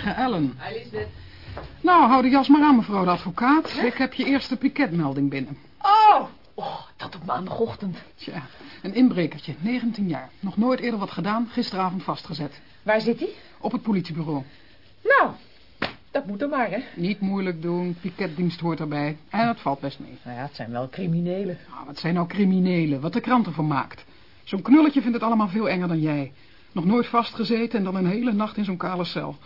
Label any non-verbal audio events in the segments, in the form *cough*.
Goedemorgen, Ellen. Hi, Lisbeth. Nou, hou de jas maar aan, mevrouw de advocaat. Ik heb je eerste piketmelding binnen. Oh, oh, dat op maandagochtend. Tja, een inbrekertje, 19 jaar. Nog nooit eerder wat gedaan, gisteravond vastgezet. Waar zit hij? Op het politiebureau. Nou, dat moet er maar, hè? Niet moeilijk doen, piketdienst hoort erbij. En het valt best mee. Nou ja, het zijn wel criminelen. Nou, wat zijn nou criminelen, wat de krant ervan maakt. Zo'n knulletje vindt het allemaal veel enger dan jij. Nog nooit vastgezeten en dan een hele nacht in zo'n kale cel.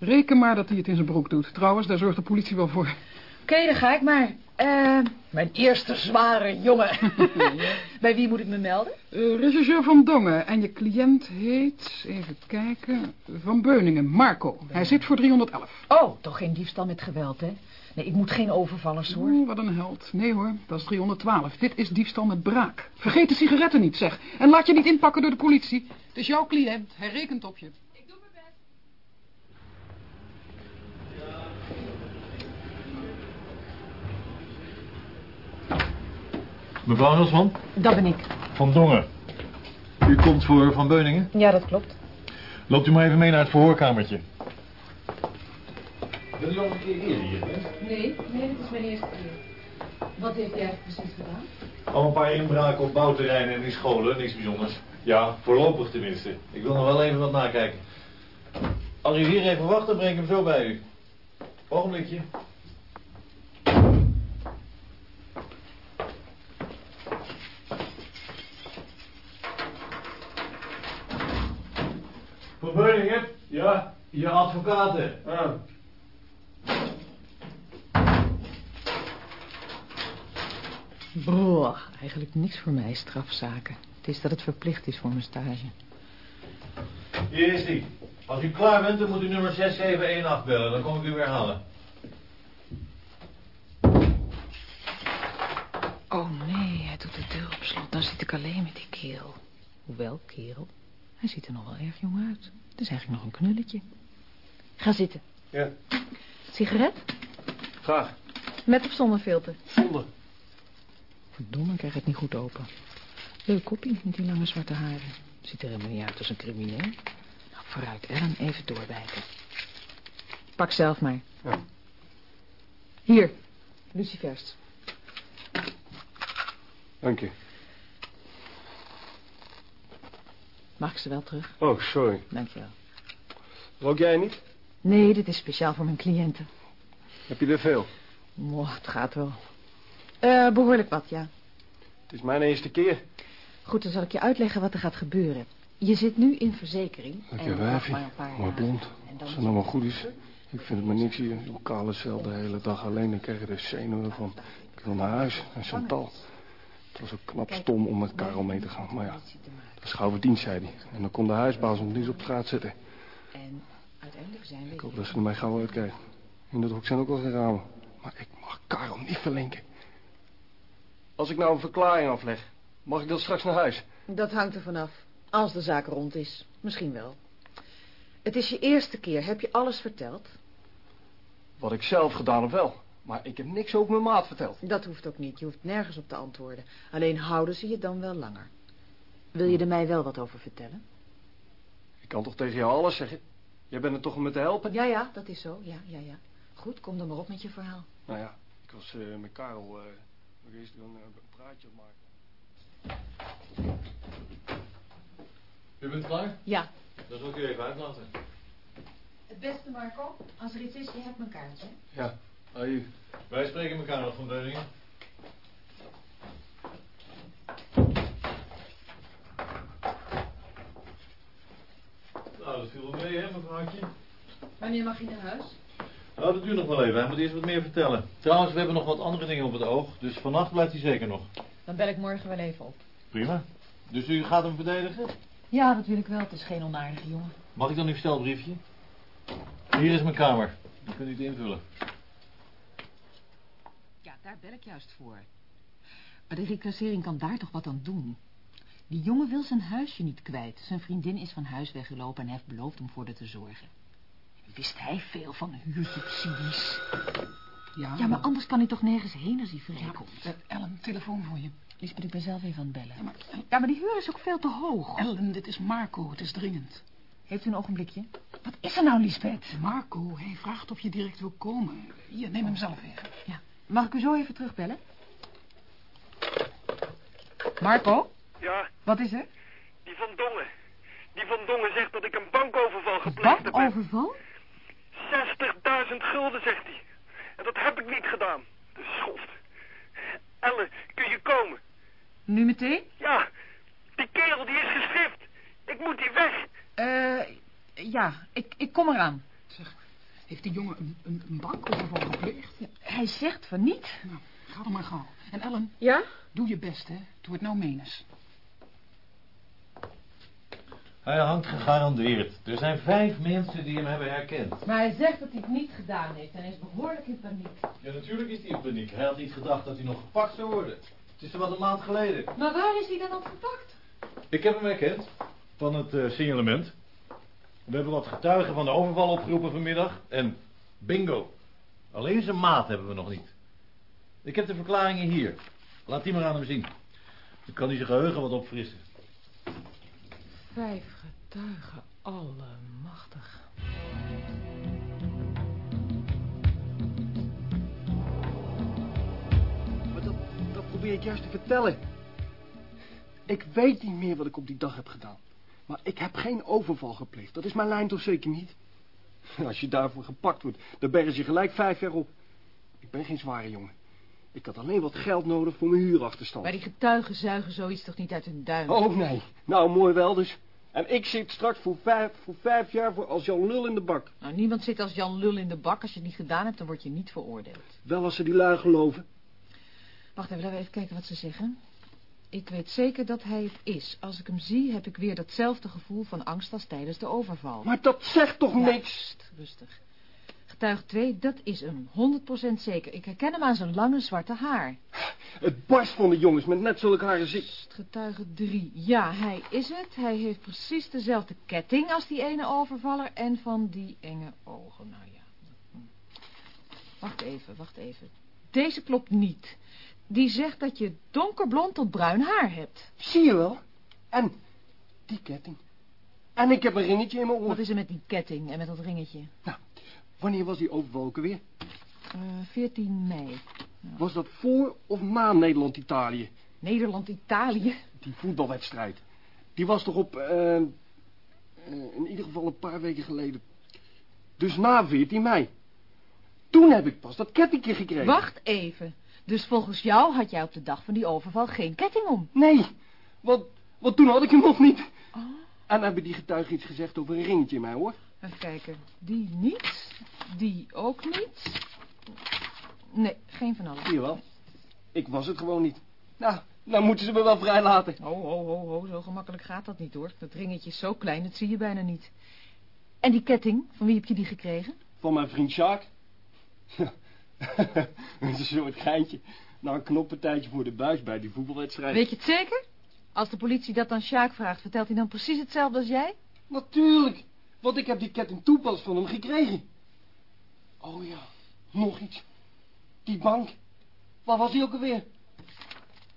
Reken maar dat hij het in zijn broek doet. Trouwens, daar zorgt de politie wel voor. Oké, dan ga ik maar. Eh, mijn eerste zware jongen. *laughs* *laughs* Bij wie moet ik me melden? Uh, regisseur Van Dongen. En je cliënt heet, even kijken, Van Beuningen, Marco. Hij zit voor 311. Oh, toch geen diefstal met geweld, hè? Nee, ik moet geen overvallers, hoor. Oeh, wat een held. Nee hoor, dat is 312. Dit is diefstal met braak. Vergeet de sigaretten niet, zeg. En laat je niet inpakken door de politie. Het is jouw cliënt. Hij rekent op je. Ik doe mijn best. Mevrouw Helsman? Dat ben ik. Van Dongen. U komt voor Van Beuningen? Ja, dat klopt. Loopt u maar even mee naar het verhoorkamertje. Wil u al een keer eerder hier, hè? Nee, nee, dit is mijn eerste keer. Wat heeft jij precies gedaan? Al een paar inbraken op bouwterreinen en in scholen, niks bijzonders. Ja, voorlopig tenminste. Ik wil nog wel even wat nakijken. Als u hier even wacht, dan breng ik hem zo bij u. Ogenblikje. Ja? Je advocaten. Broer, eigenlijk niks voor mij, strafzaken. Het is dat het verplicht is voor mijn stage. Hier is die. Als u klaar bent, dan moet u nummer 6718 bellen. Dan kom ik u weer halen. Oh nee, hij doet de deur op slot. Dan zit ik alleen met die kerel. Hoewel, kerel, hij ziet er nog wel erg jong uit. Het is eigenlijk nog een knulletje. Ga zitten. Ja. Sigaret? Graag. Met of zonder filter? Zonder. Verdomme, ik krijg het niet goed open. Leuk koppie met die lange zwarte haren. Ziet er helemaal niet uit als een crimineel. Nou, vooruit, Ellen, even doorbijten. Pak zelf maar. Ja. Hier, lucifers. Dank je. Mag ik ze wel terug? Oh, sorry. Dankjewel. Rook jij niet? Nee, dit is speciaal voor mijn cliënten. Heb je er veel? Moh, het gaat wel. Eh, behoorlijk wat, ja. Het is mijn eerste keer. Goed, dan zal ik je uitleggen wat er gaat gebeuren. Je zit nu in verzekering. Lekker wijfje. maar een paar blond. Als het maar goed is. Ik vind het maar niks hier. Zo'n kale cel de hele dag alleen. Dan krijg je er zenuwen van. Ik wil naar huis. En Chantal. Het was ook knap stom om met Karel mee te gaan. Maar ja, dat is gauw verdiend, zei hij. En dan kon de huisbaas ons niet op straat zetten. En uiteindelijk zijn we... Ik hoop dat ze er mij gauw uitkijken. In dat hok zijn ook wel geen ramen. Maar ik mag Karel niet verlinken. Als ik nou een verklaring afleg, mag ik dat straks naar huis? Dat hangt er vanaf. Als de zaak rond is. Misschien wel. Het is je eerste keer. Heb je alles verteld? Wat ik zelf gedaan heb wel. Maar ik heb niks over mijn maat verteld. Dat hoeft ook niet. Je hoeft nergens op te antwoorden. Alleen houden ze je dan wel langer. Wil je er mij wel wat over vertellen? Ik kan toch tegen jou alles zeggen? Jij bent er toch om me te helpen? Ja, ja, dat is zo. Ja, ja, ja. Goed, kom dan maar op met je verhaal. Nou ja, ik was eh, met Karel eh nog eerst een, eh, een praatje op maken. U bent klaar? Ja. Dan zal ik u even uitlaten. Het beste, Marco. Als er iets is, je hebt mijn kaartje. Ja, aju. Wij spreken elkaar nog van Beuningen. Nou, dat viel wel mee, hè, mevrouwtje? Wanneer mag je naar huis? Nou, dat duurt nog wel even. Hij moet eerst wat meer vertellen. Trouwens, we hebben nog wat andere dingen op het oog. Dus vannacht blijft hij zeker nog. Dan bel ik morgen wel even op. Prima. Dus u gaat hem verdedigen? Ja, dat wil ik wel. Het is geen onaardige jongen. Mag ik dan uw stelbriefje? Hier is mijn kamer. Dan kunt u het invullen. Ja, daar bel ik juist voor. Maar de reclassering kan daar toch wat aan doen. Die jongen wil zijn huisje niet kwijt. Zijn vriendin is van huis weggelopen en heeft beloofd om voor haar te zorgen. Wist hij veel van huursubsidies? Ja, Ja, maar anders kan hij toch nergens heen als hij Ja, vrijkomt. eh, Ellen, telefoon voor je. Lisbeth, ik ben zelf even aan het bellen. Ja, maar, eh, Ja, maar die huur is ook veel te hoog. Ellen, dit is Marco. Het is dringend. Heeft u een ogenblikje? Wat is er nou, Lisbeth? Marco, hij vraagt of je direct wil komen. Hier, neem hem zelf even. Ja. Mag ik u zo even terugbellen? Marco, Ja, wat is er? die van Dongen. Die van Dongen zegt dat ik een bankoverval gepleegd heb. Bankoverval? 60.000 gulden, zegt hij. En dat heb ik niet gedaan. De schoft. Elle, kun je komen? Nu meteen? Ja, die kerel die is geschrift. Ik moet die weg. Eh, ja, ik, ik kom eraan. Heeft die jongen een, een, een bankoverval gepleegd? Hij zegt van niet. Nou, ga dan maar gauw. En Ellen, Ja? doe je best, hè. Doe het nou menens. Hij hangt gegarandeerd. Er zijn vijf mensen die hem hebben herkend. Maar hij zegt dat hij het niet gedaan heeft en is behoorlijk in paniek. Ja, natuurlijk is hij in paniek. Hij had niet gedacht dat hij nog gepakt zou worden. Het is er wat een maand geleden. Maar waar is hij dan op gepakt? Ik heb hem herkend. Van het eh, signalement. We hebben wat getuigen van de overval opgeroepen vanmiddag. En bingo. Alleen zijn maat hebben we nog niet. Ik heb de verklaringen hier. Laat die maar aan hem zien. Dan kan hij zijn geheugen wat opfrissen. Vijf getuigen, allemachtig. Maar dat, dat probeer ik juist te vertellen. Ik weet niet meer wat ik op die dag heb gedaan. Maar ik heb geen overval gepleegd. Dat is mijn lijn toch zeker niet? *laughs* Als je daarvoor gepakt wordt, dan bergen ze je gelijk vijf jaar op. Ik ben geen zware jongen. Ik had alleen wat geld nodig voor mijn huurachterstand. Maar die getuigen zuigen zoiets toch niet uit hun duim? Oh nee, nou mooi wel dus. En ik zit straks voor vijf, voor vijf jaar voor als Jan Lul in de bak. Nou, niemand zit als Jan Lul in de bak. Als je het niet gedaan hebt, dan word je niet veroordeeld. Wel als ze die lui geloven. Wacht even, laten we even kijken wat ze zeggen. Ik weet zeker dat hij het is. Als ik hem zie, heb ik weer datzelfde gevoel van angst als tijdens de overval. Maar dat zegt toch Ja, niks? rustig. Getuige 2, dat is hem. 100% zeker. Ik herken hem aan zijn lange zwarte haar. Het barst van de jongens met net zulke ik. Sst, Getuige 3, ja, hij is het. Hij heeft precies dezelfde ketting als die ene overvaller en van die enge ogen. Nou ja. Hm. Wacht even, wacht even. Deze klopt niet. Die zegt dat je donkerblond tot bruin haar hebt. Zie je wel? En die ketting. En ik heb een ringetje in mijn oor. Wat is er met die ketting en met dat ringetje? Nou, wanneer was die ook weer? Eh 14 mei. Was dat voor of na Nederland-Italië? Nederland-Italië. Die voetbalwedstrijd. Die was toch op, eh, eh, in ieder geval een paar weken geleden. Dus na 14 mei. Toen heb ik pas dat kettingje gekregen. Wacht even. Dus volgens jou had jij op de dag van die overval geen ketting om? Nee, want, want toen had ik hem nog niet. Oh. En hebben die getuigen iets gezegd over een ringetje in mij, hoor. Even kijken. Die niet. Die ook niet. Nee, geen van allen. Zie je wel. Ik was het gewoon niet. Nou, nou moeten ze me wel vrijlaten. Oh, ho, ho, ho. Zo gemakkelijk gaat dat niet, hoor. Dat ringetje is zo klein, dat zie je bijna niet. En die ketting, van wie heb je die gekregen? Van mijn vriend Sjaak. Dat is een soort geintje. Nou, een knoppartijtje voor de buis bij die voetbalwedstrijd. Weet je het zeker? Als de politie dat aan Sjaak vraagt, vertelt hij dan precies hetzelfde als jij? Natuurlijk, want ik heb die ketting toepas van hem gekregen. Oh ja, nog iets. Die bank. Waar was die ook alweer?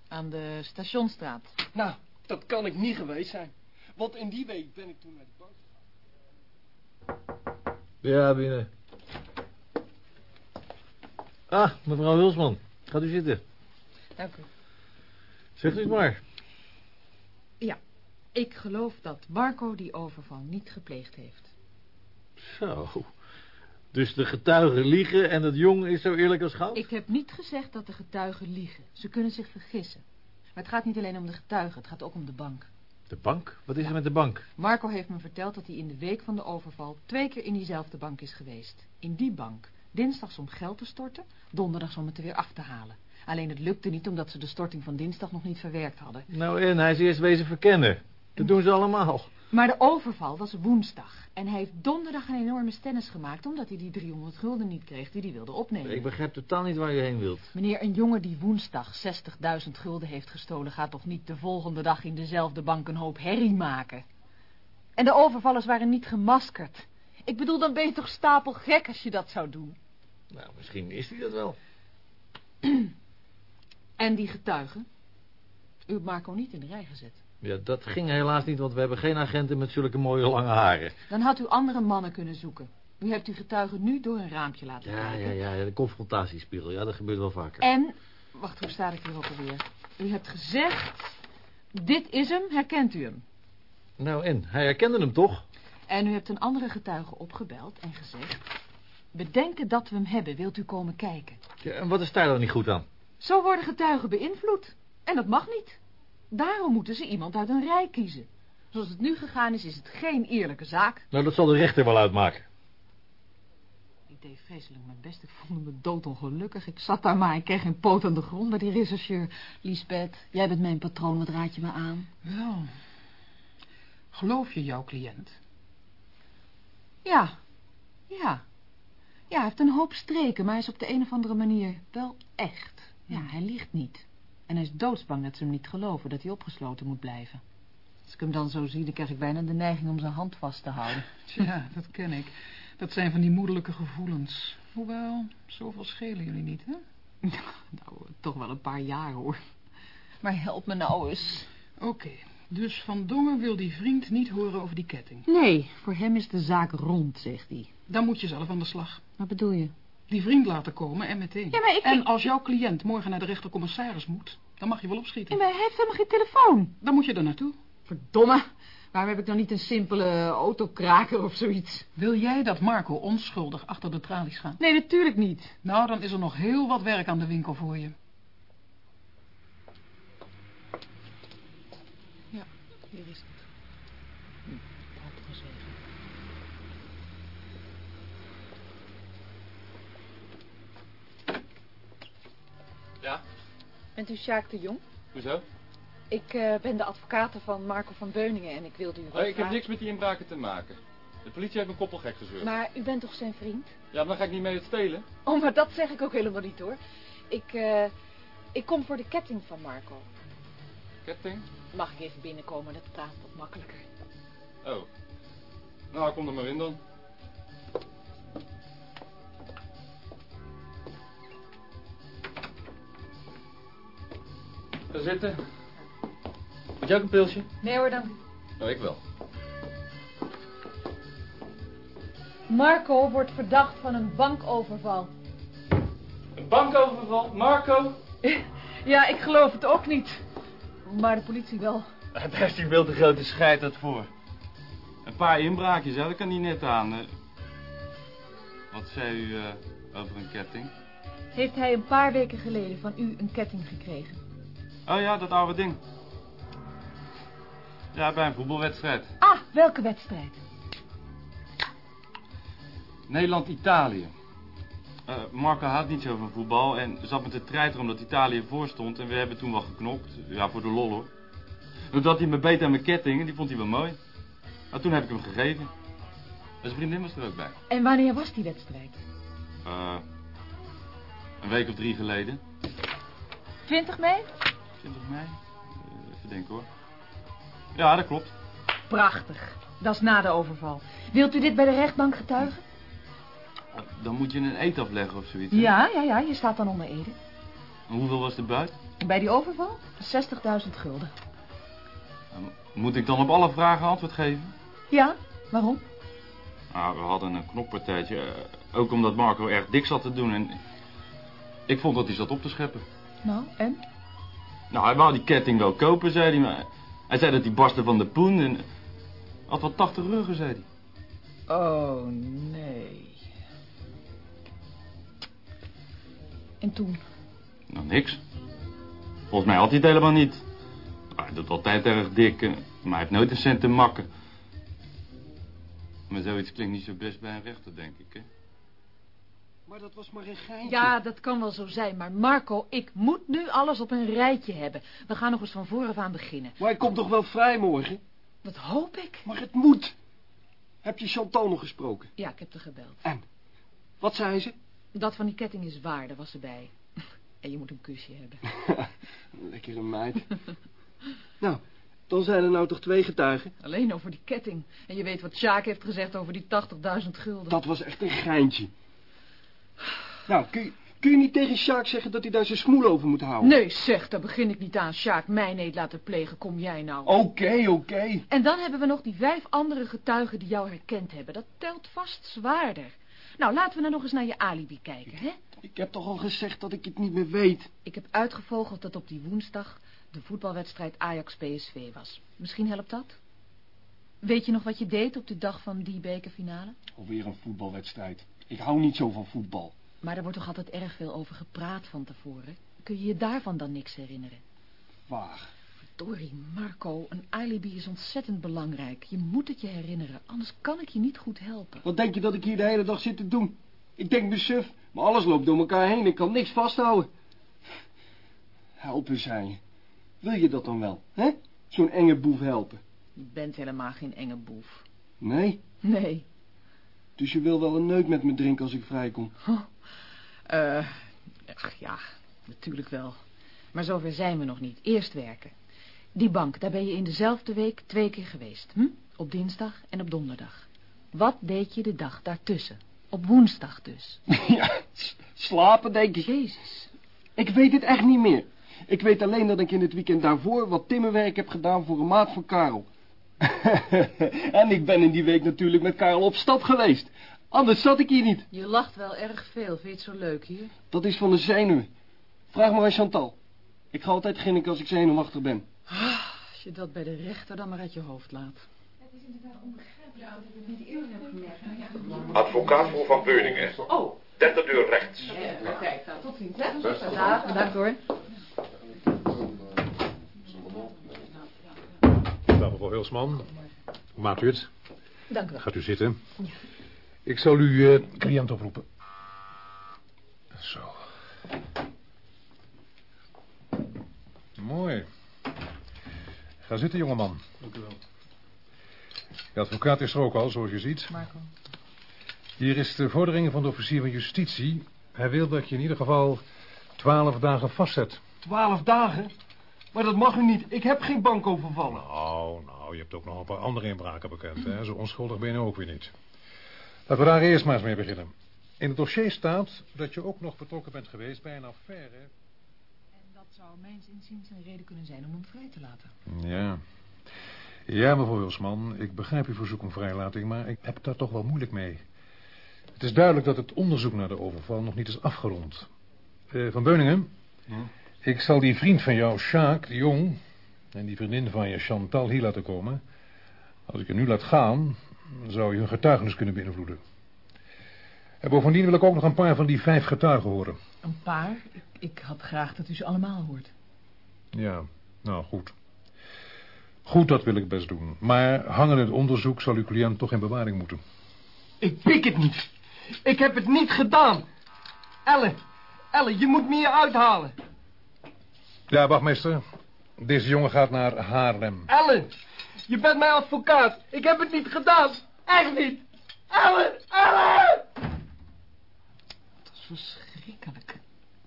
Aan de stationstraat. Nou, dat kan ik niet geweest zijn. Want in die week ben ik toen naar de bank gegaan. Ja, binnen. Ah, mevrouw Wilsman. Gaat u zitten. Dank u. Zegt u het maar. Ja, ik geloof dat Marco die overval niet gepleegd heeft. Zo. Dus de getuigen liegen en het jong is zo eerlijk als goud? Ik heb niet gezegd dat de getuigen liegen. Ze kunnen zich vergissen. Maar het gaat niet alleen om de getuigen, het gaat ook om de bank. De bank? Wat is er met de bank? Marco heeft me verteld dat hij in de week van de overval twee keer in diezelfde bank is geweest. In die bank. Dinsdags om geld te storten, donderdags om het er weer af te halen. Alleen het lukte niet omdat ze de storting van dinsdag nog niet verwerkt hadden. Nou, en hij is eerst wezen verkennen. Dat doen ze allemaal. Maar de overval was woensdag. En hij heeft donderdag een enorme stennis gemaakt... omdat hij die 300 gulden niet kreeg die hij wilde opnemen. Ik begrijp totaal niet waar u heen wilt. Meneer, een jongen die woensdag 60.000 gulden heeft gestolen... gaat toch niet de volgende dag in dezelfde bank een hoop herrie maken? En de overvallers waren niet gemaskerd. Ik bedoel, dan ben je toch stapelgek als je dat zou doen. Nou, misschien is hij dat wel. *clears throat* En die getuigen? U hebt Marco niet in de rij gezet. Ja, dat ging helaas niet, want we hebben geen agenten met zulke mooie lange haren. Dan had u andere mannen kunnen zoeken. U hebt uw getuige nu door een raampje laten Ja, kijken. ja, ja, de confrontatiespiegel. Ja, dat gebeurt wel vaker. En, wacht, hoe staat ik hier ook alweer? U hebt gezegd, dit is hem, herkent u hem? Nou, en? Hij herkende hem toch? En u hebt een andere getuige opgebeld en gezegd... We denken dat we hem hebben, wilt u komen kijken? Ja, en wat is daar dan niet goed aan? Zo worden getuigen beïnvloed. En dat mag niet. Daarom moeten ze iemand uit een rij kiezen. Zoals het nu gegaan is, is het geen eerlijke zaak. Nou, dat zal de rechter wel uitmaken. Ik deed vreselijk mijn best. Ik voelde me doodongelukkig. Ik zat daar maar en kreeg geen poot aan de grond bij die rechercheur. Lisbeth, jij bent mijn patroon, wat raad je me aan? Wel, geloof je jouw cliënt? Ja, ja. Ja, hij heeft een hoop streken, maar hij is op de een of andere manier wel echt. Ja, hij liegt niet. En hij is doodsbang dat ze hem niet geloven, dat hij opgesloten moet blijven. Als ik hem dan zo zie, dan krijg ik bijna de neiging om zijn hand vast te houden. *laughs* Tja, dat ken ik. Dat zijn van die moederlijke gevoelens. Hoewel, zoveel schelen jullie niet, hè? *laughs* Nou, toch wel een paar jaar, hoor. Maar help me nou eens. Oké, dus Van Dongen wil die vriend niet horen over die ketting. Nee, voor hem is de zaak rond, zegt hij. Dan moet je zelf aan de slag. Wat bedoel je? Die vriend laten komen en meteen. Ja, maar ik- En als jouw cliënt morgen naar de rechtercommissaris moet, dan mag je wel opschieten. Ja, maar hij heeft helemaal geen telefoon. Dan moet je er naartoe. Verdomme. Waarom heb ik dan niet een simpele autokraker of zoiets? Wil jij dat Marco onschuldig achter de tralies gaat? Nee, natuurlijk niet. Nou, dan is er nog heel wat werk aan de winkel voor je. Ja, hier is het. Hm, had gezegd. Ja, Bent u Sjaak de Jong? hoezo? Ik eh, ben de advocate van Marco van Beuningen en ik wilde u wat Oh, ik heb niks met die inbraken te maken. De politie heeft mijn koppel gek gezeurd. Maar u bent toch zijn vriend? Ja, maar dan ga ik niet mee het stelen. Oh, maar dat zeg ik ook helemaal niet hoor. Ik, eh, ik kom voor de ketting van Marco. Ketting? Mag ik even binnenkomen? Dat praat wat makkelijker. Oh. Nou, kom er maar in dan. Ga zitten. Moet jij ook een pilsje? Nee hoor, dank u. Nou, ik wel. Marco wordt verdacht van een bankoverval. Een bankoverval? Marco? *laughs* Ja, ik geloof het ook niet. Maar de politie wel. *laughs* Daar heeft hij veel te grote scheid uit voor. Een paar inbraakjes, hè? dat kan niet net aan. Wat zei u eh, over een ketting? Heeft hij een paar weken geleden van u een ketting gekregen? Oh ja, dat oude ding. Ja, bij een voetbalwedstrijd. Ah, welke wedstrijd? Nederland-Italië. Eh, Marco houdt niet zo van voetbal en zat met de treiter omdat Italië voor stond. En we hebben toen wel geknokt. Ja, voor de lol hoor. Doordat hij me beet aan mijn ketting en die vond hij wel mooi. Maar toen heb ik hem gegeven. En zijn vriendin was er ook bij. En wanneer was die wedstrijd? Eh, een week of drie geleden. 20 mei? 20 mei? Eh, even denken hoor. Ja, dat klopt. Prachtig. Dat is na de overval. Wilt u dit bij de rechtbank getuigen? Eh, Dan moet je een eet afleggen of zoiets. hè? Ja, ja, ja. Je staat dan onder Ede. En hoeveel was de buit? Bij die overval? 60.000 gulden. Moet ik dan op alle vragen antwoord geven? Ja, waarom? Nou, we hadden een knokpartijtje. eh, ook omdat Marco erg dik zat te doen. En ik vond dat hij zat op te scheppen. Nou, en? Nou, hij wou die ketting wel kopen, zei hij. Maar hij zei dat hij barstte van de poen. En had wel 80 ruggen, zei hij. Oh, nee. En toen? Nou, niks. Volgens mij had hij het helemaal niet. Hij doet altijd erg dik, eh, maar hij heeft nooit een cent te makken. Maar zoiets klinkt niet zo best bij een rechter, denk ik, hè? Maar dat was maar een geintje. Ja, dat kan wel zo zijn, maar Marco, ik moet nu alles op een rijtje hebben. We gaan nog eens van vooraf aan beginnen. Maar hij komt toch wel vrij morgen? Dat hoop ik. Maar het moet. Heb je Chantal nog gesproken? Ja, ik heb er gebeld. En? Wat zei ze? Dat van die ketting is waar, daar was ze bij. *laughs* En je moet een kusje hebben. *laughs* Lekkere meid. *laughs* nou, dan zijn er nou toch twee getuigen? Alleen over die ketting. En je weet wat Sjaak heeft gezegd over die 80.000 gulden. Dat was echt een geintje. Nou, kun je, Kun je niet tegen Sjaak zeggen dat hij daar zijn smoel over moet houden? Nee, zeg, daar begin ik niet aan. Sjaak, mijn eet laten plegen, kom jij nou. Oké, oké. En dan hebben we nog die vijf andere getuigen die jou herkend hebben. Dat telt vast zwaarder. Nou, laten we nou nog eens naar je alibi kijken, hè? Ik heb toch al gezegd dat ik het niet meer weet. Ik heb uitgevogeld dat op die woensdag de voetbalwedstrijd Ajax-PSV was. Misschien helpt dat? Weet je nog wat je deed op de dag van die bekerfinale? Alweer een voetbalwedstrijd. Ik hou niet zo van voetbal. Maar er wordt toch altijd erg veel over gepraat van tevoren? Kun je je daarvan dan niks herinneren? Vaag. Verdorie, Marco, een alibi is ontzettend belangrijk. Je moet het je herinneren, anders kan ik je niet goed helpen. Wat denk je dat ik hier de hele dag zit te doen? Ik denk besuf, maar alles loopt door elkaar heen. Ik kan niks vasthouden. Helpen zijn. Wil je dat dan wel, hè? Zo'n enge boef helpen. Je bent helemaal geen enge boef. Nee? Nee. Dus je wil wel een neuk met me drinken als ik vrijkom? Eh, ach ja, natuurlijk wel. Maar zover zijn we nog niet. Eerst werken. Die bank, daar ben je in dezelfde week twee keer geweest. Hm? Op dinsdag en op donderdag. Wat deed je de dag daartussen? Op woensdag dus. *laughs* ja, slapen denk ik. Jezus. Ik weet het echt niet meer. Ik weet alleen dat ik in het weekend daarvoor wat timmerwerk heb gedaan voor een maat van Karel. *laughs* en ik ben in die week natuurlijk met Karel op stap geweest. Anders zat ik hier niet. Je lacht wel erg veel. Vind je het zo leuk hier? Dat is van de zenuwen. Vraag maar aan Chantal. Ik ga altijd ginniken als ik zenuwachtig ben. Als je dat bij de rechter dan maar uit je hoofd laat. Advocaat voor Van Beuningen. Oh. Derde deur rechts. Oké, nou tot ziens, hè? Dag, bedankt hoor. Dag mevrouw Hulsman. Hoe maakt u het? Dank u wel. Gaat u zitten. Ik zal uw eh, cliënt oproepen. Zo. Mooi. Ga zitten, jongeman. Dank u wel. De advocaat is er ook al, zoals je ziet. Marco. Hier is de vordering van de officier van justitie. Hij wil dat je in ieder geval twaalf dagen vastzet. Twaalf dagen? Maar dat mag u niet. Ik heb geen bank overvallen. Nou, nou, je hebt ook nog een paar andere inbraken bekend, hè? Zo onschuldig ben je ook weer niet. Laten we daar eerst maar eens mee beginnen. In het dossier staat dat je ook nog betrokken bent geweest bij een affaire... En dat zou mijns inziens een reden kunnen zijn om hem vrij te laten. Ja. Ja, mevrouw Wilsman, ik begrijp uw verzoek om vrijlating, maar ik heb daar toch wel moeilijk mee. Het is duidelijk dat het onderzoek naar de overval nog niet is afgerond. Eh, van Beuningen, Ja? Ik zal die vriend van jou, Sjaak de Jong, en die vriendin van je, Chantal, hier laten komen. Als ik je nu laat gaan, zou je hun getuigenis kunnen beïnvloeden. En bovendien wil ik ook nog een paar van die vijf getuigen horen. Een paar? Ik, ik had graag dat u ze allemaal hoort. Ja, nou goed. Goed, dat wil ik best doen. Maar hangende het onderzoek zal uw cliënt toch in bewaring moeten. Ik pik het niet. Ik heb het niet gedaan. Elle, Elle, je moet me hier uithalen. Ja, wachtmeester. Deze jongen gaat naar Haarlem. Elle, je bent mijn advocaat. Ik heb het niet gedaan. Echt niet. Elle, Elle! Dat was verschrikkelijk.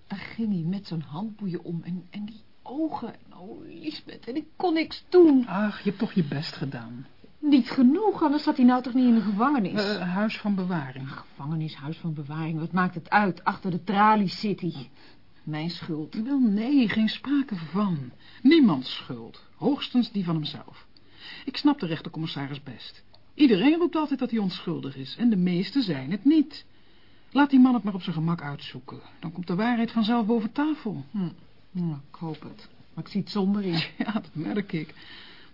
Daar ging hij met zo'n handboeien om en, en die ogen. Oh, Lisbeth, en ik kon niks doen. Ach, je hebt toch je best gedaan. Niet genoeg, anders zat hij nou toch niet in de gevangenis. Eh, huis van bewaring. Gevangenis, huis van bewaring, wat maakt het uit? Achter de tralies zit hij. Mijn schuld. Wel nee, geen sprake van. Niemands schuld. Hoogstens die van hemzelf. Ik snap de rechtercommissaris best. Iedereen roept altijd dat hij onschuldig is. En de meesten zijn het niet. Laat die man het maar op zijn gemak uitzoeken. Dan komt de waarheid vanzelf boven tafel. Hm. Nou, ik hoop het. Maar ik zie het somber in. *laughs* Ja, dat merk ik.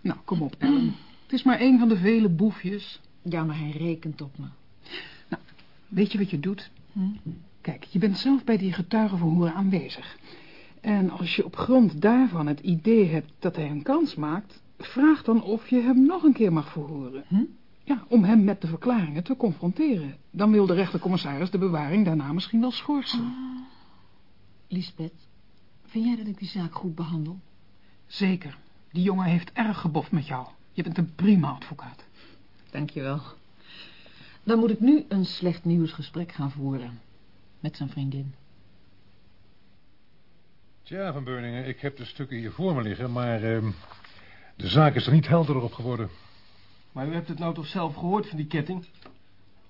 Nou, kom op, Ellen. Het is maar een van de vele boefjes. Ja, maar hij rekent op me. Weet je wat je doet? Hm? Kijk, je bent zelf bij die getuigenverhoor aanwezig. En als je op grond daarvan het idee hebt dat hij een kans maakt... vraag dan of je hem nog een keer mag verhoren. Hm? Ja, om hem met de verklaringen te confronteren. Dan wil de rechtercommissaris de bewaring daarna misschien wel schorsen. Lisbeth, vind jij dat ik die zaak goed behandel? Zeker. Die jongen heeft erg geboft met jou. Je bent een prima advocaat. Dankjewel. Dan moet ik nu een slecht nieuwsgesprek gaan voeren. Met zijn vriendin. Tja, Van Beuningen, ik heb de stukken hier voor me liggen, maar ehm, de zaak is er niet helderder op geworden. Maar u hebt het nou toch zelf gehoord van die ketting?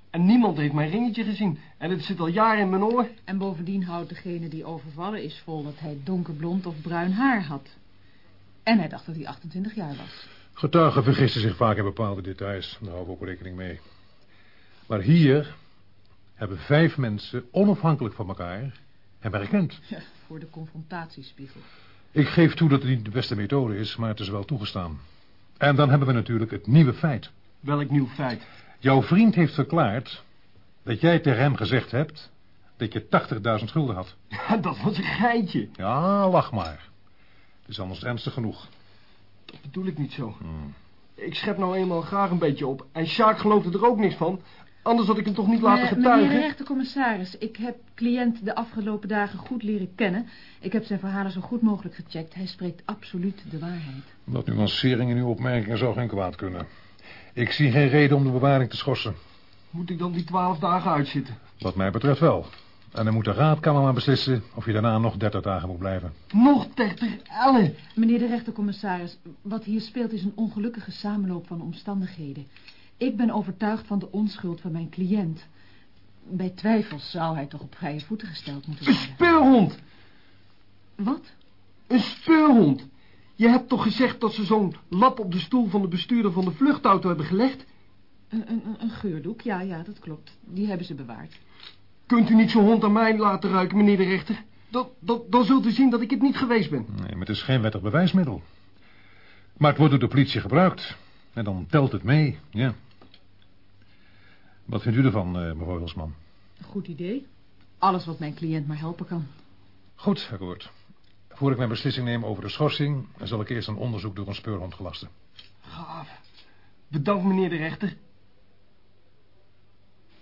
En niemand heeft mijn ringetje gezien. En het zit al jaren in mijn oor. En bovendien houdt degene die overvallen is vol dat hij donkerblond of bruin haar had. En hij dacht dat hij 28 jaar was. Getuigen vergissen zich vaak in bepaalde details. Daar hou ik ook rekening mee. Maar hier hebben vijf mensen onafhankelijk van elkaar hem herkend. *laughs* Ja, voor de confrontatiespiegel. Ik geef toe dat het niet de beste methode is, maar het is wel toegestaan. En dan hebben we natuurlijk het nieuwe feit. Welk nieuw feit? Jouw vriend heeft verklaard dat jij tegen hem gezegd hebt dat je 80.000 schulden had. *laughs* Ja, dat was een geintje. Ja, lach maar. Het is anders ernstig genoeg. Dat bedoel ik niet zo. Hmm. Ik schep nou eenmaal graag een beetje op. En Sjaak geloofde er ook niks van. Anders had ik hem toch niet laten Eh, getuigen. Meneer de rechtercommissaris, ik heb cliënt de afgelopen dagen goed leren kennen. Ik heb zijn verhalen zo goed mogelijk gecheckt. Hij spreekt absoluut de waarheid. Dat nuancering in uw opmerkingen zou geen kwaad kunnen. Ik zie geen reden om de bewaring te schorsen. Moet ik dan die twaalf dagen uitzitten? Wat mij betreft wel. En dan moet de raadkamer maar beslissen of je daarna nog 30 dagen moet blijven. Nog 30 ellen. Meneer de rechtercommissaris, wat hier speelt is een ongelukkige samenloop van omstandigheden. Ik ben overtuigd van de onschuld van mijn cliënt. Bij twijfels zou hij toch op vrije voeten gesteld moeten Een worden. speurhond. Wat? Een speurhond. Je hebt toch gezegd dat ze zo'n lap op de stoel van de bestuurder van de vluchtauto hebben gelegd? Een, een, een geurdoek, ja, ja, dat klopt. Die hebben ze bewaard. Kunt u niet zo'n hond aan mij laten ruiken, meneer de rechter? Dan, dan, dan zult u zien dat ik het niet geweest ben. Nee, maar het is geen wettig bewijsmiddel. Maar het wordt door de politie gebruikt. En dan telt het mee, ja. Wat vindt u ervan, eh, mevrouw Wilsman? Goed idee. Alles wat mijn cliënt maar helpen kan. Goed, akkoord. Voor ik mijn beslissing neem over de schorsing... zal ik eerst een onderzoek door een speurhond gelasten. Gaaf. Bedankt, meneer de rechter.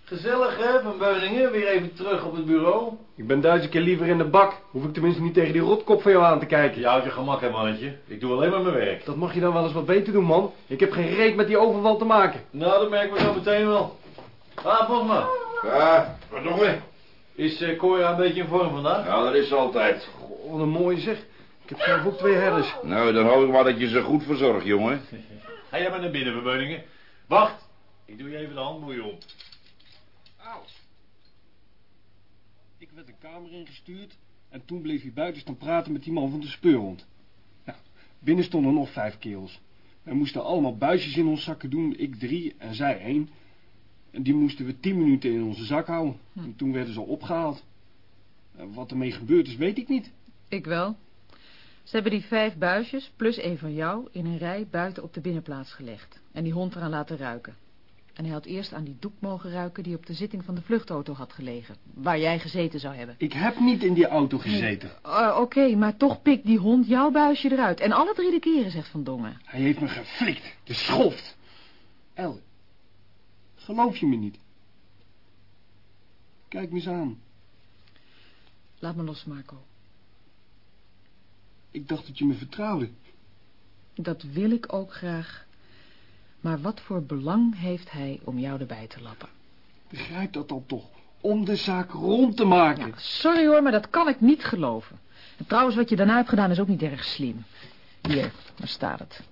Gezellig, hè, Van Beuningen? Weer even terug op het bureau. Ik ben duizend keer liever in de bak. Hoef ik tenminste niet tegen die rotkop van jou aan te kijken. Je houdt je gemak, hè, mannetje. Ik doe alleen maar mijn werk. Dat mag je dan wel eens wat beter doen, man. Ik heb geen reet met die overval te maken. Nou, dat merken we zo meteen wel. Ah, Bosma. Ja, wat nog meer? Is eh Cora een beetje in vorm vandaag? Ja, dat is ze altijd. Goh, wat een mooie zeg. Ik heb zelf ook twee herders. Nou, dan hoop ik maar dat je ze goed verzorgt, jongen. Ga jij maar naar binnen, Van Beuningen. Wacht. Ik doe je even de handboeien om. Auw. Ik werd de kamer ingestuurd en toen bleef hij buiten staan praten met die man van de speurhond. Nou, binnen stonden nog vijf kerels. We moesten allemaal buisjes in ons zakken doen, ik drie en zij één. En die moesten we tien minuten in onze zak houden. En toen werden ze opgehaald. Wat ermee gebeurd is, weet ik niet. Ik wel. Ze hebben die vijf buisjes, plus één van jou, in een rij buiten op de binnenplaats gelegd. En die hond eraan laten ruiken. En hij had eerst aan die doek mogen ruiken die op de zitting van de vluchtauto had gelegen. Waar jij gezeten zou hebben. Ik heb niet in die auto gezeten. Eh, Oké, maar toch pikt die hond jouw buisje eruit. En alle drie de keren, zegt Van Dongen. Hij heeft me geflikt, de schoft. El, geloof je me niet? Kijk me eens aan. Laat me los, Marco. Ik dacht dat je me vertrouwde. Dat wil ik ook graag. Maar wat voor belang heeft hij om jou erbij te lappen? Begrijp dat dan toch? Om de zaak rond te maken. Ja, sorry hoor, maar dat kan ik niet geloven. En trouwens, wat je daarna hebt gedaan is ook niet erg slim. Hier, daar staat het.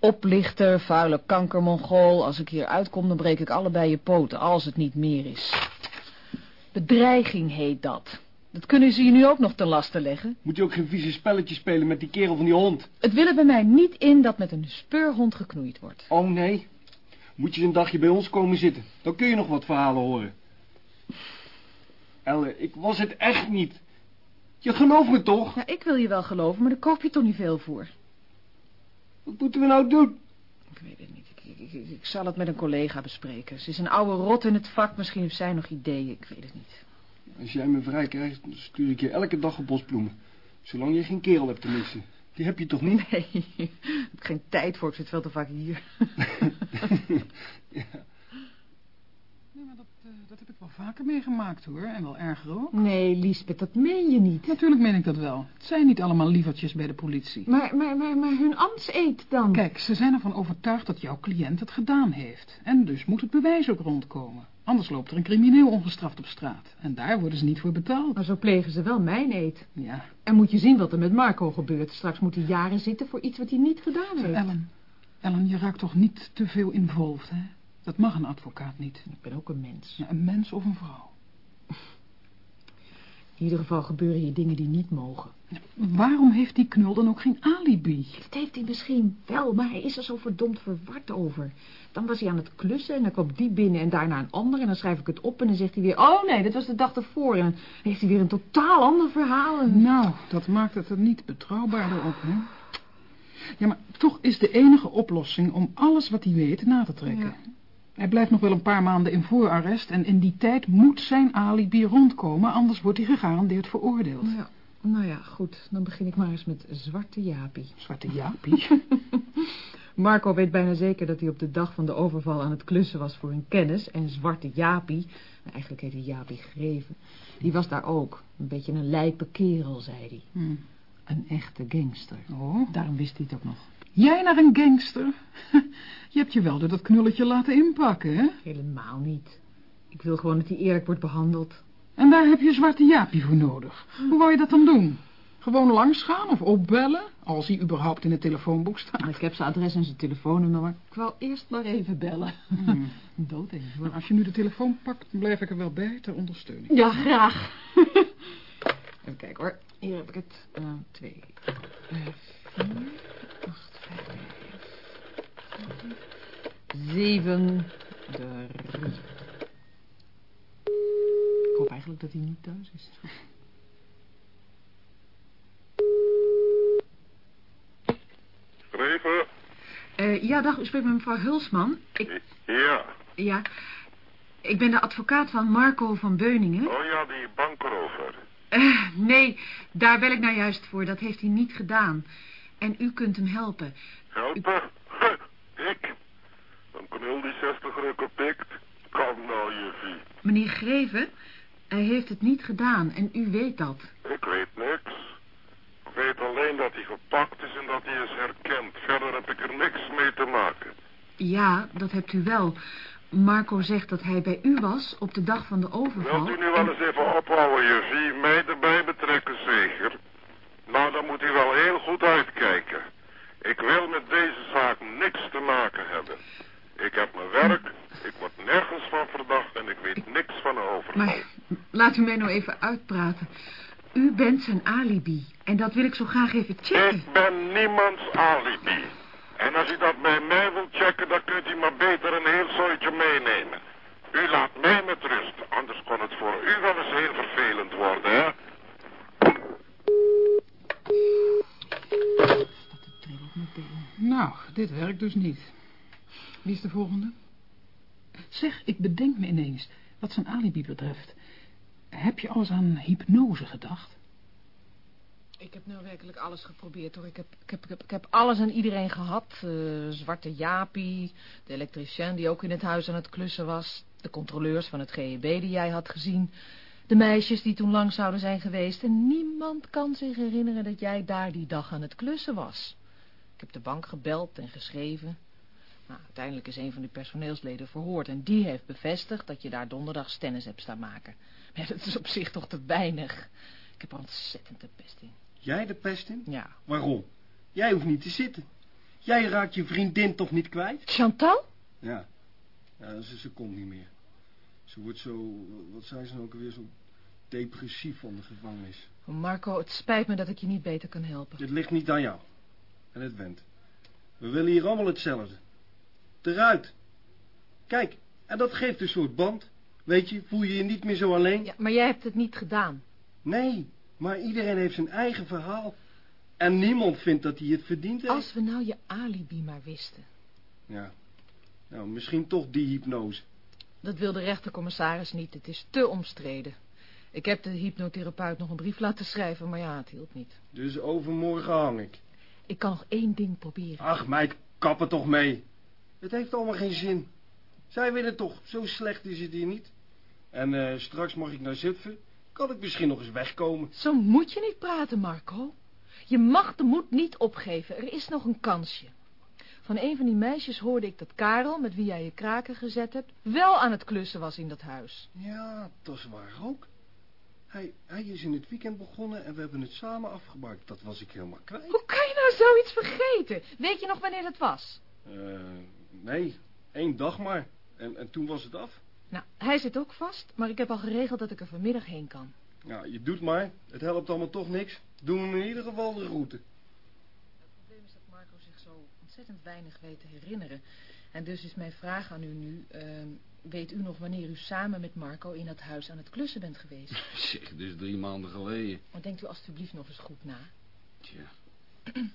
Oplichter, vuile kankermongool. Als ik hier uitkom, dan breek ik allebei je poten, als het niet meer is. Bedreiging heet dat. Dat kunnen ze je nu ook nog ten laste leggen. Moet je ook geen vieze spelletje spelen met die kerel van die hond? Het wil er bij mij niet in dat met een speurhond geknoeid wordt. Oh nee? Moet je een dagje bij ons komen zitten? Dan kun je nog wat verhalen horen. Elle, ik was het echt niet. Je gelooft me toch? Ja, ik wil je wel geloven, maar daar koop je toch niet veel voor. Wat moeten we nou doen? Ik weet het niet. Ik, ik, ik, ik zal het met een collega bespreken. Ze is een oude rot in het vak. Misschien heeft zij nog ideeën. Ik weet het niet. Als jij me vrij krijgt, dan stuur ik je elke dag een bos bloemen. Zolang je geen kerel hebt tenminste. Die heb je toch niet? Nee, *laughs* ik heb geen tijd voor. Ik zit veel te vaak hier. *laughs* *laughs* ja. Dat, eh, dat heb ik wel vaker meegemaakt hoor. En wel erger ook. Nee, Liesbeth, dat meen je niet. Natuurlijk meen ik dat wel. Het zijn niet allemaal lievertjes bij de politie. Maar, maar, maar, maar hun ambtseed dan? Kijk, ze zijn ervan overtuigd dat jouw cliënt het gedaan heeft. En dus moet het bewijs ook rondkomen. Anders loopt er een crimineel ongestraft op straat. En daar worden ze niet voor betaald. Maar zo plegen ze wel mijn eed. Ja. En moet je zien wat er met Marco gebeurt. Straks moet hij jaren zitten voor iets wat hij niet gedaan heeft. Ellen, Ellen, je raakt toch niet te veel involved, hè? Dat mag een advocaat niet. Ik ben ook een mens. Ja, een mens of een vrouw. In ieder geval gebeuren hier dingen die niet mogen. Waarom heeft die knul dan ook geen alibi? Dat heeft hij misschien wel, maar hij is er zo verdomd verward over. Dan was hij aan het klussen en dan kwam die binnen en daarna een ander. En dan schrijf ik het op en dan zegt hij weer... Oh nee, dat was de dag ervoor. En dan heeft hij weer een totaal ander verhaal. En... Nou, dat maakt het er niet betrouwbaarder op, hè? Ja, maar toch is de enige oplossing om alles wat hij weet na te trekken. Ja. Hij blijft nog wel een paar maanden in voorarrest en in die tijd moet zijn alibi rondkomen, anders wordt hij gegarandeerd veroordeeld. Ja, nou ja, goed. Dan begin ik maar eens met Zwarte Jaapie. Zwarte Jaapie? *laughs* *laughs* Marco weet bijna zeker dat hij op de dag van de overval aan het klussen was voor een kennis. En Zwarte Jaapie, nou, eigenlijk heet hij Jaapie Greven, die was daar ook. Een beetje een lijpe kerel, zei hij. Hm. Een echte gangster. Oh, Daarom wist hij het ook nog. Jij naar een gangster? *laughs* Je hebt je wel door dat knulletje laten inpakken, hè? Helemaal niet. Ik wil gewoon dat hij eerlijk wordt behandeld. En daar heb je Zwarte Jaapie voor nodig. Hoe wou je dat dan doen? Gewoon langsgaan of opbellen? Als hij überhaupt in het telefoonboek staat. Ik heb zijn adres en zijn telefoonnummer, maar ik wou eerst maar even bellen. Hmm. *laughs* Dood even. Maar als je nu de telefoon pakt, dan blijf ik er wel bij ter ondersteuning. Ja, graag. *laughs* even kijken hoor. Hier heb ik het. Eh, twee, eh, vier, acht, vijf, zeven, drie. Ik hoop eigenlijk dat hij niet thuis is. Schrijven? Eh, ja, dag, u spreekt met mevrouw Hulsman. Ik, Ja. ja, ik ben de advocaat van Marco van Beuningen. Oh ja, die bankerover. Eh, nee, daar bel ik nou juist voor. Dat heeft hij niet gedaan. En u kunt hem helpen. Helpen? *laughs* Ik? Een knul die 60 rukken pikt? Kom nou, juffie. Meneer Greven, hij heeft het niet gedaan en u weet dat. Ik weet niks. Ik weet alleen dat hij gepakt is en dat hij is herkend. Verder heb ik er niks mee te maken. Ja, dat hebt u wel. Marco zegt dat hij bij u was op de dag van de overval. Wilt u nu wel eens even ophouden, juffie? Mij erbij betrekken, zeker? Nou, dan moet u wel heel goed uitkijken. Ik wil met deze zaak niks te maken hebben. Ik heb mijn werk, ik word nergens van verdacht en ik weet niks van een overval. Maar laat u mij nou even uitpraten. U bent zijn alibi. En dat wil ik zo graag even checken. Ik ben niemands alibi. En als u dat bij mij wilt checken, dan kunt u maar beter een heel zooitje meenemen. U laat mij met rust, anders kon het voor u wel eens heel vervelend worden, hè? Nou, dit werkt dus niet. Wie is de volgende? Zeg, ik bedenk me ineens, wat zijn alibi betreft. Heb je alles aan hypnose gedacht? Ik heb nou werkelijk alles geprobeerd hoor. Ik heb, ik heb, ik heb, ik heb alles en iedereen gehad. Eh, Zwarte Japie, de elektricien die ook in het huis aan het klussen was. De controleurs van het GEB die jij had gezien. De meisjes die toen lang zouden zijn geweest. En niemand kan zich herinneren dat jij daar die dag aan het klussen was. Ik heb de bank gebeld en geschreven. Nou, uiteindelijk is een van die personeelsleden verhoord. En die heeft bevestigd dat je daar donderdag stennis hebt staan maken. Maar ja, dat is op zich toch te weinig. Ik heb er ontzettend de pest in. Jij de pest in? Ja. Waarom? Jij hoeft niet te zitten. Jij raakt je vriendin toch niet kwijt? Chantal? Ja. Ja, ze, ze komt niet meer. Ze wordt zo, wat zei ze nou ook weer, zo depressief van de gevangenis. Marco, het spijt me dat ik je niet beter kan helpen. Dit ligt niet aan jou. En het went. We willen hier allemaal hetzelfde. Eruit. Kijk, en dat geeft een soort band. Weet je, voel je je niet meer zo alleen? Ja, maar jij hebt het niet gedaan. Nee, maar iedereen heeft zijn eigen verhaal. En niemand vindt dat hij het verdient heeft. Als we nou je alibi maar wisten. Ja. Nou, misschien toch die hypnose. Dat wil de rechtercommissaris niet. Het is te omstreden. Ik heb de hypnotherapeut nog een brief laten schrijven, maar ja, het hielp niet. Dus overmorgen hang ik. Ik kan nog één ding proberen. Ach, meid, kap er toch mee. Het heeft allemaal geen zin. Zij willen toch, zo slecht is het hier niet. En eh, straks mag ik naar Zutphen. Kan ik misschien nog eens wegkomen. Zo moet je niet praten, Marco. Je mag de moed niet opgeven. Er is nog een kansje. Van een van die meisjes hoorde ik dat Karel, met wie jij je kraken gezet hebt, wel aan het klussen was in dat huis. Ja, dat is waar ook. Hij, hij is in het weekend begonnen en we hebben het samen afgemaakt. Dat was ik helemaal kwijt. Hoe kan je nou zoiets vergeten? Weet je nog wanneer dat was? Eh, nee, één dag maar. En, en toen was het af? Nou, hij zit ook vast, maar ik heb al geregeld dat ik er vanmiddag heen kan. Ja, je doet maar. Het helpt allemaal toch niks. Doen hem in ieder geval de route. Het probleem is dat Marco zich zo ontzettend weinig weet te herinneren. En dus is mijn vraag aan u nu... ehm, weet u nog wanneer u samen met Marco in dat huis aan het klussen bent geweest? *laughs* Zeg, dus drie maanden geleden. Maar denkt u alstublieft nog eens goed na. Tja. *clears throat*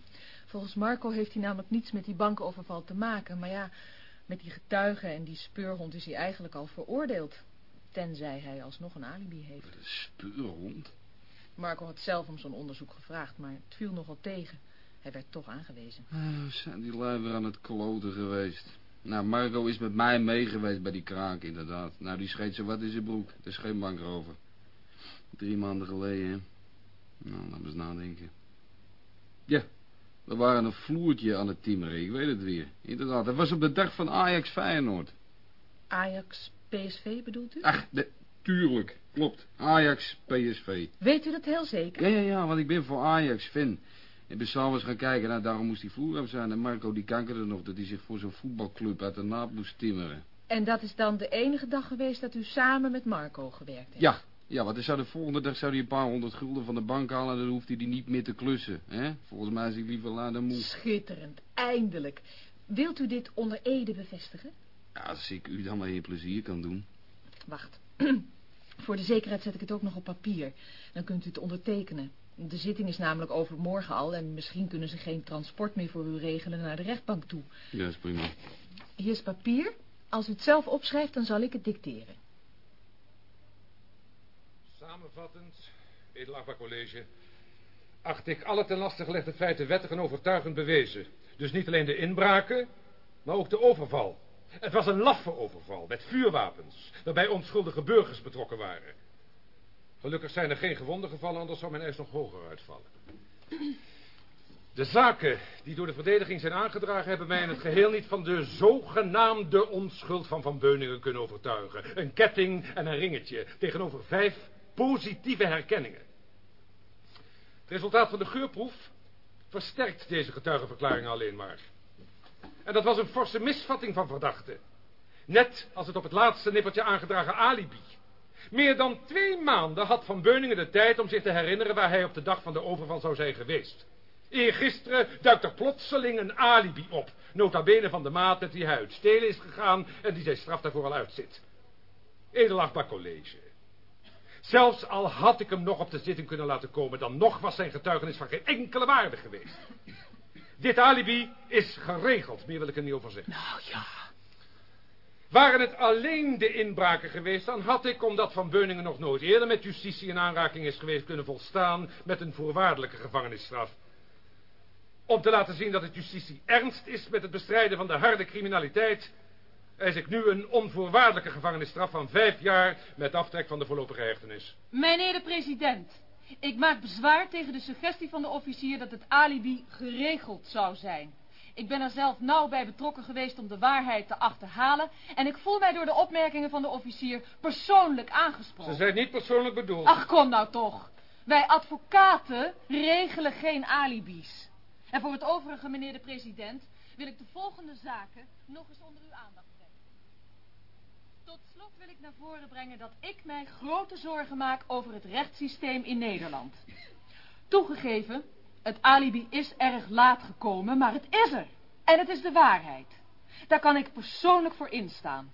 Volgens Marco heeft hij namelijk niets met die bankoverval te maken. Maar ja, met die getuigen en die speurhond is hij eigenlijk al veroordeeld. Tenzij hij alsnog een alibi heeft. Een speurhond? Marco had zelf om zo'n onderzoek gevraagd, maar het viel nogal tegen. Hij werd toch aangewezen. Ah, zijn die lui weer aan het kloten geweest. Nou, Marco is met mij mee geweest bij die kraak, inderdaad. Nou, die scheet zo wat in zijn broek. Er is geen bank over. Drie maanden geleden, hè. Nou, laat me eens nadenken. Ja, we waren een vloertje aan het timmeren, ik weet het weer. Inderdaad, dat was op de dag van Ajax Feyenoord. Ajax PSV bedoelt u? Ach, de, tuurlijk, klopt. Ajax PSV. Weet u dat heel zeker? Ja, ja, ja, want ik ben voor Ajax fan. Ik ben s'avonds gaan kijken, nou, daarom moest die vloer zijn. En Marco die kankerde nog dat hij zich voor zo'n voetbalclub uit de naad moest timmeren. En dat is dan de enige dag geweest dat u samen met Marco gewerkt heeft? Ja, ja, want zou de volgende dag zou hij een paar honderd gulden van de bank halen... en dan hoeft hij die niet meer te klussen, hè? Volgens mij is hij liever laat dan moe. Schitterend, eindelijk. Wilt u dit onder Ede bevestigen? Ja, als ik u dan maar een plezier kan doen. Wacht. *clears throat* Voor de zekerheid zet ik het ook nog op papier. Dan kunt u het ondertekenen. De zitting is namelijk overmorgen al... en misschien kunnen ze geen transport meer voor u regelen naar de rechtbank toe. Ja, is prima. Hier is papier. Als u het zelf opschrijft, dan zal ik het dicteren. Samenvattend, edelachtbaar college, acht ik alle ten laste gelegde feiten wettig en overtuigend bewezen. Dus niet alleen de inbraken, maar ook de overval. Het was een laffe overval met vuurwapens, waarbij onschuldige burgers betrokken waren. Gelukkig zijn er geen gewonden gevallen, anders zou mijn eis nog hoger uitvallen. De zaken die door de verdediging zijn aangedragen... hebben mij in het geheel niet van de zogenaamde onschuld van Van Beuningen kunnen overtuigen. Een ketting en een ringetje tegenover vijf positieve herkenningen. Het resultaat van de geurproef versterkt deze getuigenverklaring alleen maar. En dat was een forse misvatting van verdachte. Net als het op het laatste nippertje aangedragen alibi. Meer dan twee maanden had Van Beuningen de tijd om zich te herinneren waar hij op de dag van de overval zou zijn geweest. Eergisteren duikt er plotseling een alibi op. Nota bene van de maat met wie hij uit stelen is gegaan en die zijn straf daarvoor al uitzit. Edelachtbaar college. Zelfs al had ik hem nog op de zitting kunnen laten komen, dan nog was zijn getuigenis van geen enkele waarde geweest. Dit alibi is geregeld, meer wil ik er niet over zeggen. Nou ja. Waren het alleen de inbraken geweest, dan had ik, omdat Van Beuningen nog nooit eerder met justitie in aanraking is geweest, kunnen volstaan met een voorwaardelijke gevangenisstraf. Om te laten zien dat het justitie ernst is met het bestrijden van de harde criminaliteit, eis ik nu een onvoorwaardelijke gevangenisstraf van vijf jaar met aftrek van de voorlopige hechtenis. Meneer de president, ik maak bezwaar tegen de suggestie van de officier dat het alibi geregeld zou zijn. Ik ben er zelf nauw bij betrokken geweest om de waarheid te achterhalen en ik voel mij door de opmerkingen van de officier persoonlijk aangesproken. Ze zijn niet persoonlijk bedoeld. Ach, kom nou toch. Wij advocaten regelen geen alibis. En voor het overige, meneer de president, wil ik de volgende zaken nog eens onder uw aandacht brengen. Tot slot wil ik naar voren brengen dat ik mij grote zorgen maak over het rechtssysteem in Nederland. Toegegeven, het alibi is erg laat gekomen, maar het is er. En het is de waarheid. Daar kan ik persoonlijk voor instaan.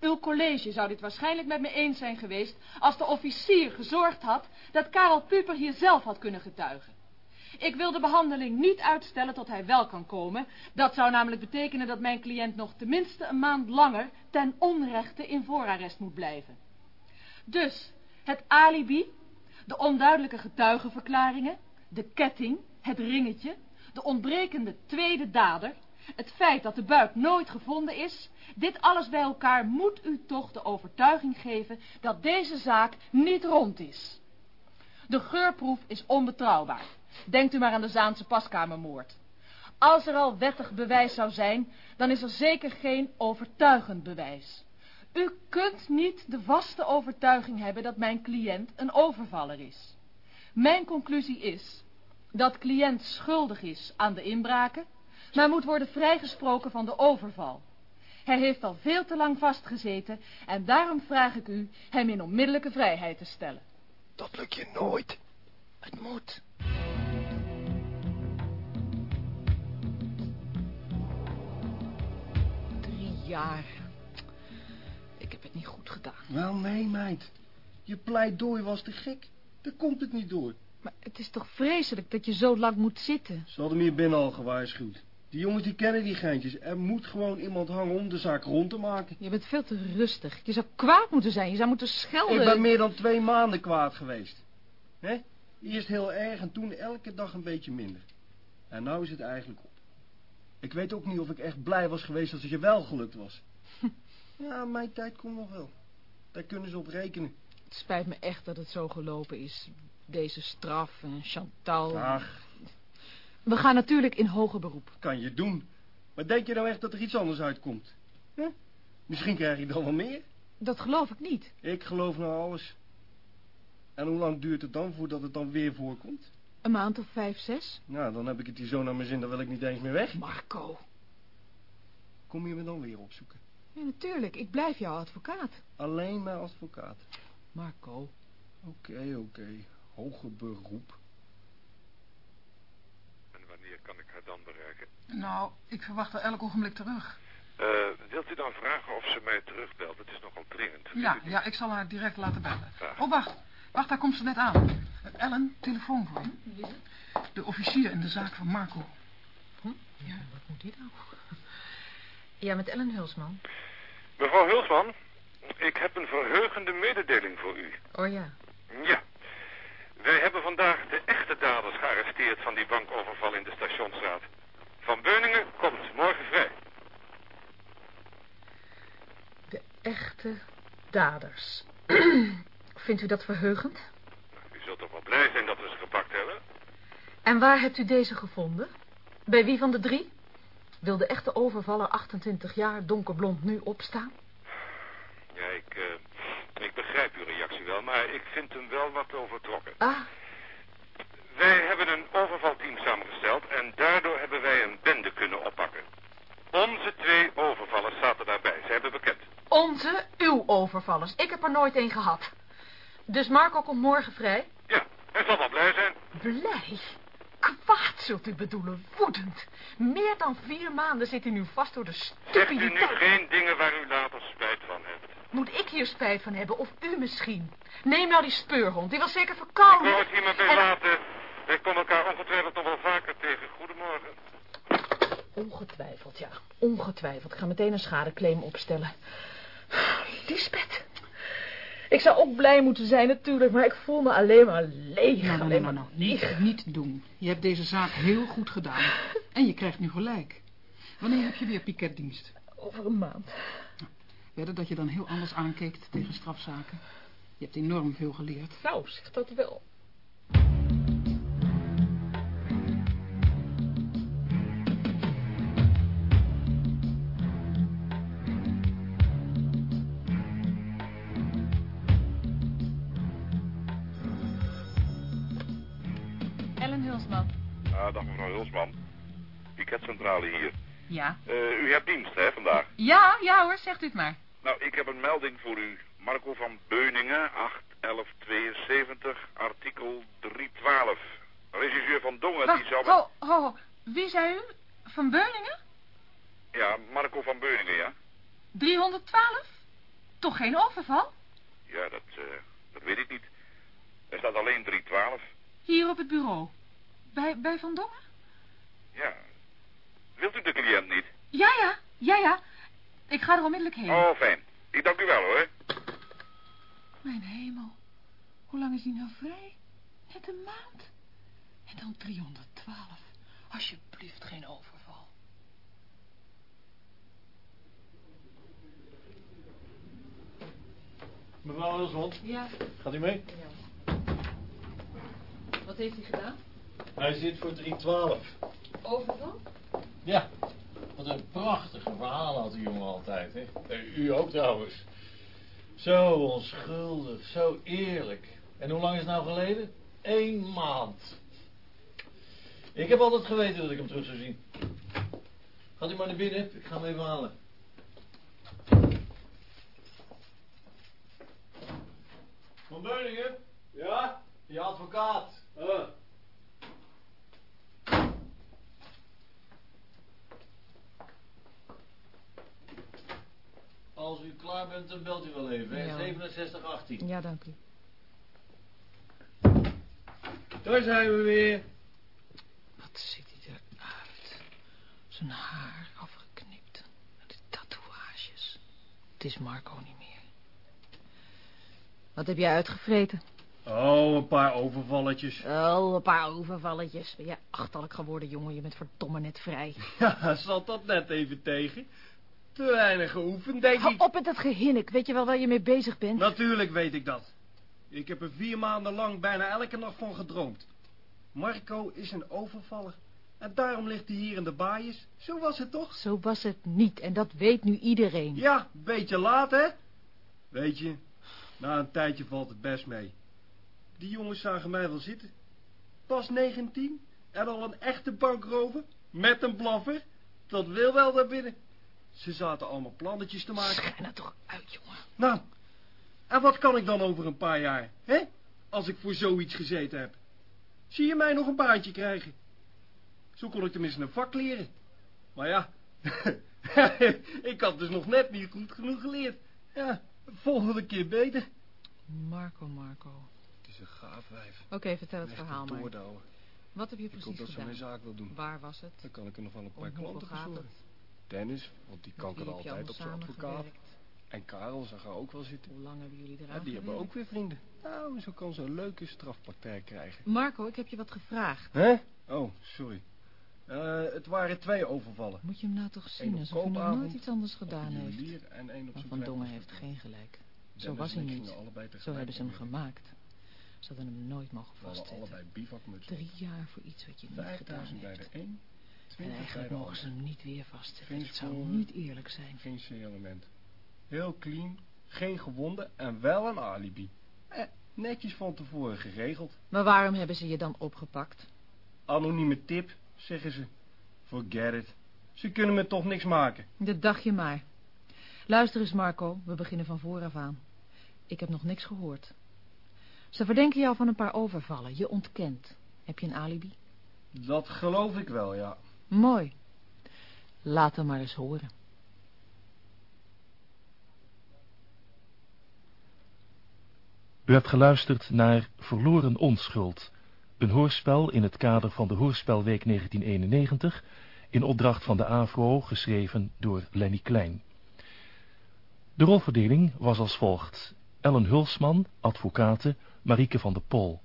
Uw college zou dit waarschijnlijk met me eens zijn geweest... als de officier gezorgd had dat Karel Puper hier zelf had kunnen getuigen. Ik wil de behandeling niet uitstellen tot hij wel kan komen. Dat zou namelijk betekenen dat mijn cliënt nog tenminste een maand langer... ten onrechte in voorarrest moet blijven. Dus het alibi, de onduidelijke getuigenverklaringen de ketting, het ringetje, de ontbrekende tweede dader, het feit dat de buik nooit gevonden is, dit alles bij elkaar moet u toch de overtuiging geven dat deze zaak niet rond is. De geurproef is onbetrouwbaar. Denkt u maar aan de Zaanse paskamermoord. Als er al wettig bewijs zou zijn, dan is er zeker geen overtuigend bewijs. U kunt niet de vaste overtuiging hebben dat mijn cliënt een overvaller is. Mijn conclusie is dat cliënt schuldig is aan de inbraken, maar moet worden vrijgesproken van de overval. Hij heeft al veel te lang vastgezeten en daarom vraag ik u hem in onmiddellijke vrijheid te stellen. Dat lukt je nooit. Het moet. Drie jaar. Ik heb het niet goed gedaan. Wel, nee, meid. Je pleidooi was te gek. Daar komt het niet door. Maar het is toch vreselijk dat je zo lang moet zitten? Ze hadden me hier binnen al gewaarschuwd. Die jongens die kennen die geintjes. Er moet gewoon iemand hangen om de zaak rond te maken. Je bent veel te rustig. Je zou kwaad moeten zijn. Je zou moeten schelden. Ik ben meer dan twee maanden kwaad geweest. Hè? Eerst heel erg en toen elke dag een beetje minder. En nou is het eigenlijk op. Ik weet ook niet of ik echt blij was geweest als het je wel gelukt was. *laughs* ja, mijn tijd komt nog wel. Daar kunnen ze op rekenen. Het spijt me echt dat het zo gelopen is. Deze straf en Chantal. Ach, We gaan natuurlijk in hoger beroep. kan je doen. Maar denk je nou echt dat er iets anders uitkomt? Hè? Misschien krijg je dan wel meer. Dat geloof ik niet. Ik geloof nou alles. En hoe lang duurt het dan voordat het dan weer voorkomt? Een maand of vijf, zes? Nou, dan heb ik het hier zo naar mijn zin, dan wil ik niet eens meer weg. Marco. Kom je me dan weer opzoeken? Ja, natuurlijk. Ik blijf jouw advocaat. Alleen mijn advocaat. Marco. Oké, oké. Hoger beroep. En wanneer kan ik haar dan bereiken? Nou, ik verwacht haar elk ogenblik terug. Eh, wilt u dan vragen of ze mij terugbelt? Het is nogal dringend. Ja, ja, ik zal haar direct laten bellen. Oh, wacht. Wacht, daar komt ze net aan. Eh, Ellen, telefoon voor je. De officier in de zaak van Marco. Ja, wat moet die nou? Ja, met Ellen Hulsman. Mevrouw Hulsman, ik heb een verheugende mededeling voor u. Oh ja. Ja. Wij hebben vandaag de echte daders gearresteerd van die bankoverval in de stationsstraat. Van Beuningen komt morgen vrij. De echte daders. *clears throat* Vindt u dat verheugend? U zult toch wel blij zijn dat we ze gepakt hebben? En waar hebt u deze gevonden? Bij wie van de drie? Wil de echte overvaller 28 jaar donkerblond nu opstaan? Ik, eh, ik begrijp uw reactie wel, maar ik vind hem wel wat overtrokken. Ah, Wij hebben een overvalteam samengesteld en daardoor hebben wij een bende kunnen oppakken. Onze twee overvallers zaten daarbij, ze hebben bekend. onze, uw overvallers. Ik heb er nooit een gehad. Dus Marco komt morgen vrij? Ja, hij zal wel blij zijn. Blij? Kwaad zult u bedoelen, woedend. Meer dan vier maanden zit u nu vast door de Zegt u stupiditeit. nu geen dingen waar u later spijt van hebt. Moet ik hier spijt van hebben, of u misschien? Neem nou die speurhond, die was zeker Ik verkouden. wou het hier maar bij En- laten. Wij komen elkaar ongetwijfeld nog wel vaker tegen. Goedemorgen. Ongetwijfeld, ja. Ongetwijfeld. Ik ga meteen een schadeclaim opstellen. Lisbeth. Ik zou ook blij moeten zijn natuurlijk, maar ik voel me alleen maar leeg. Nou, alleen nou, maar nou, niet, niet doen. Je hebt deze zaak heel goed gedaan. *laughs* En je krijgt nu gelijk. Wanneer heb je weer piketdienst? Over een maand. Wedden dat je dan heel anders aankeekt tegen strafzaken. Je hebt enorm veel geleerd. Nou, zeg dat wel. Ellen Hulsman. Ah, dag mevrouw Hulsman. Piketcentrale hier. Ja. Eh, u hebt dienst, hè, vandaag? Ja, ja hoor, zegt u het maar. Nou, ik heb een melding voor u. Marco van Beuningen, 81172, artikel 312. Regisseur van Dongen, die zou... ho, ho, wie zei u? Van Beuningen? Ja, Marco van Beuningen, ja. 312? Toch geen overval? Ja, dat, eh, dat weet ik niet. Er staat alleen 312. Hier op het bureau. Bij, bij Van Dongen? Ja. Wilt u de cliënt niet? Ja, ja, ja, ja. Ik ga er onmiddellijk heen. Oh, fijn. Ik dank u wel, hoor. Mijn hemel. Hoe lang is hij nou vrij? Net een maand. En dan 312. Alsjeblieft geen overval. Mevrouw Hulsman, Ja, gaat u mee? wat heeft hij gedaan? Hij zit voor 312. Overval? Ja, wat een prachtige verhalen had die jongen altijd, hè? Eh, u ook trouwens. Zo onschuldig, zo eerlijk. En hoe lang is het nou geleden? Eén maand. Ik heb altijd geweten dat ik hem terug zou zien. Gaat u maar naar binnen, ik ga hem even halen. Van Beuningen? Ja? Je advocaat. Uh. Klaar bent, dan belt u wel even. hè? Ja. 6718. Ja, dank u. Daar zijn we weer. Wat ziet hij eruit? Zijn haar afgeknipt. De tatoeages. Het is Marco niet meer. Wat heb jij uitgevreten? Oh, een paar overvalletjes. Oh, een paar overvalletjes. Ben jij achterlijk geworden, jongen? Je bent verdomme net vrij. *laughs* Ja, zat dat net even tegen. Te weinig geoefend, denk Hou ik. op met dat gehinnik. Weet je wel waar je mee bezig bent? Natuurlijk weet ik dat. Ik heb er vier maanden lang bijna elke nacht van gedroomd. Marco is een overvaller. En daarom ligt hij hier in de baaiers. Zo was het toch? Zo was het niet. En dat weet nu iedereen. Ja, beetje laat, hè? Weet je, na een tijdje valt het best mee. Die jongens zagen mij wel zitten. Pas 19 en al een echte bankrover met een blaffer. Dat wil wel daar binnen. Ze zaten allemaal plannetjes te maken. Schijn er toch uit, jongen. Nou, en wat kan ik dan over een paar jaar, hè? Als ik voor zoiets gezeten heb. Zie je mij nog een baantje krijgen? Zo kon ik tenminste een vak leren. Maar ja, *laughs* ik had dus nog net niet goed genoeg geleerd. Ja, volgende keer beter. Marco, Marco. Het is een gaaf wijf. Oké, vertel het Echt verhaal maar. Wat heb je Ik hoop precies dat ze gedaan? mijn zaak wil doen. Waar was het? Dan kan ik er nog wel een paar Om klanten het? Dennis, want die je altijd op zijn advocaat. En Karel zag er ook wel zitten. Hoe lang hebben jullie Ja, eraan die hebben ook weer vrienden. Nou, zo kan ze een leuke strafpraktijk krijgen. Marco, ik heb je wat gevraagd. Hè? Oh, sorry. Eh, het waren twee overvallen. Moet je hem nou toch zien alsof hij nog nooit iets anders gedaan een heeft? en één op Maar Van Dongen heeft geen gelijk. Zo was hij niet. Zo hebben ze hem gemaakt. Ze hadden hem nooit mogen vastzetten. Drie jaar voor iets wat je niet gedaan 5000 bij hebt. de een, En 20 bij eigenlijk mogen ze hem niet weer vastzetten. Het zou niet eerlijk zijn. Geen signalement. Heel clean, geen gewonden en wel een alibi. Eh, netjes van tevoren geregeld. Maar waarom hebben ze je dan opgepakt? Anonieme tip, zeggen ze. Forget it. Ze kunnen me toch niks maken. Dat dacht je maar. Luister eens, Marco. We beginnen van vooraf aan. Ik heb nog niks gehoord. Ze verdenken jou van een paar overvallen. Je ontkent. Heb je een alibi? Dat geloof ik wel, ja. Mooi. Laat hem maar eens horen. U hebt geluisterd naar Verloren Onschuld, een hoorspel in het kader van de Hoorspelweek 1991, in opdracht van de AVRO, geschreven door Lenny Klein. De rolverdeling was als volgt. Ellen Hulsman, advocate, Marieke van der Pol.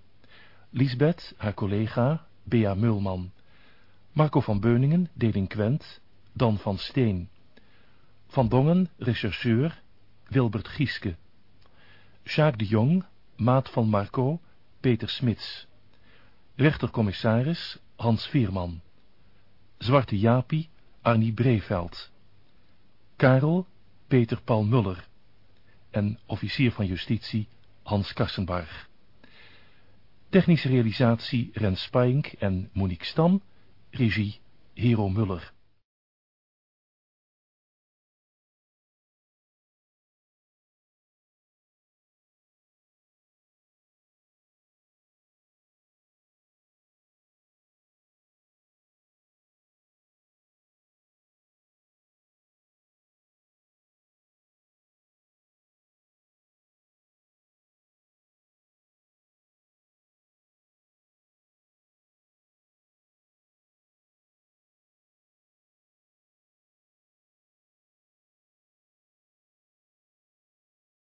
Lisbeth, haar collega, Bea Mulman. Marco van Beuningen, delinquent, Dan van Steen. Van Dongen, rechercheur, Wilbert Gieske. Sjaak de Jong, maat van Marco, Peter Smits. Rechtercommissaris, Hans Veerman. Zwarte Japie, Arnie Breveld. Karel, Peter Paul Muller. En officier van justitie, Hans Karsenbarg. Technische realisatie Rens Spijnk en Monique Stam. Regie Hero Muller.